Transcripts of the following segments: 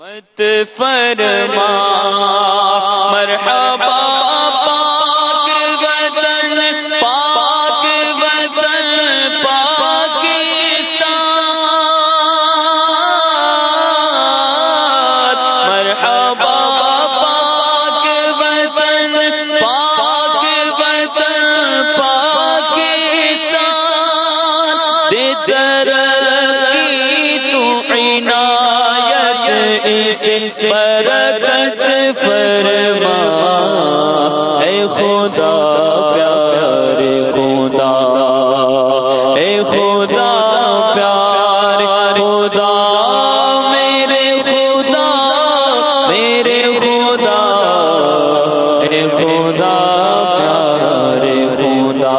مت فرما سے برکت فرما۔ اے خدا، پیار خدا۔ اے خدا، پیار خدا۔ میرے خدا میرے خدا۔ اے خدا، پیار خدا۔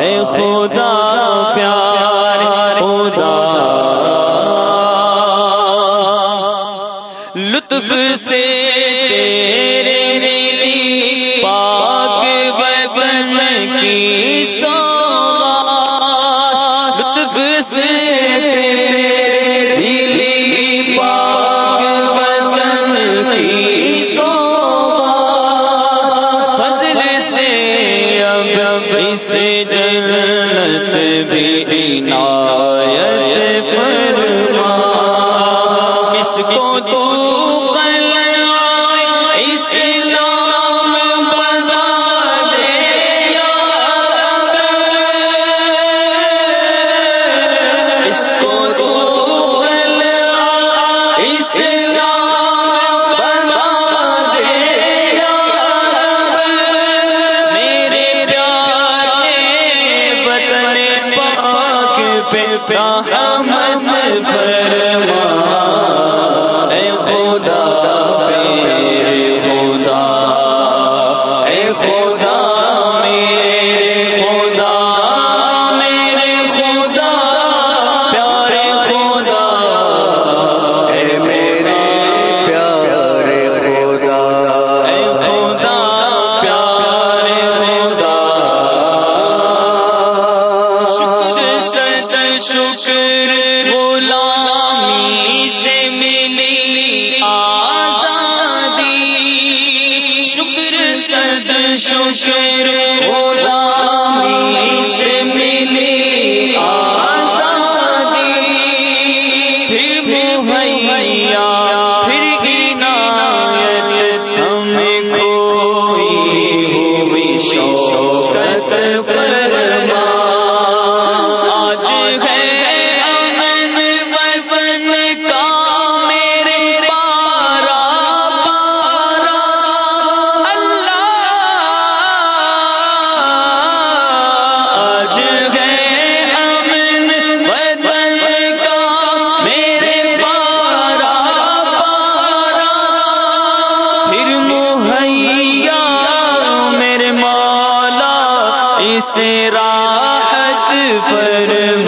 اے خدا پہ رحمت فرما اے خدا۔ سد شو شیر غلامی سے پر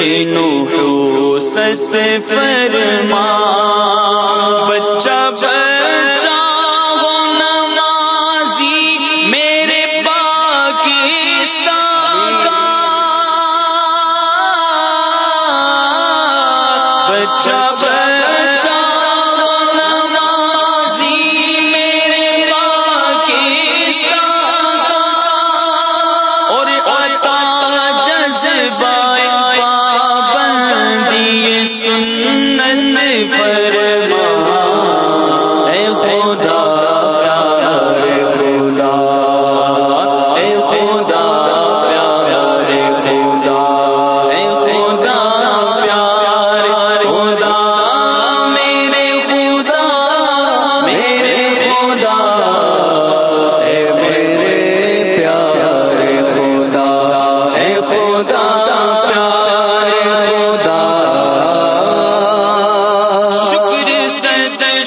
کہ نو سچ فرما بچہ بچہ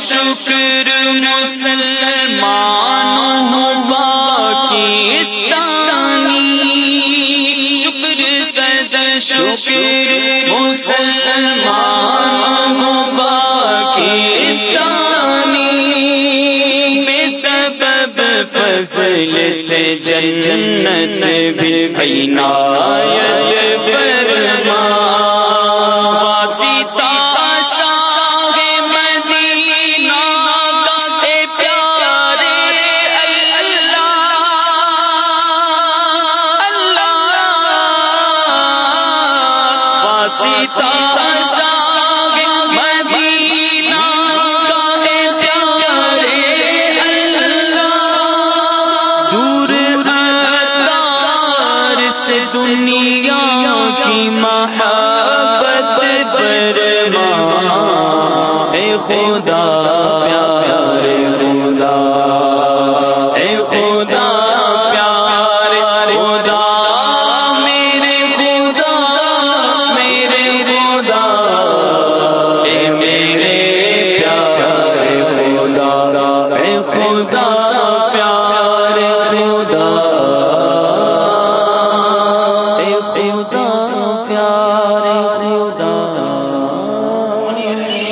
شکر مسلمان پاکستانی شکر سد شکر مسلمان باقی بے سبب فضل سے جنت بھی بینایت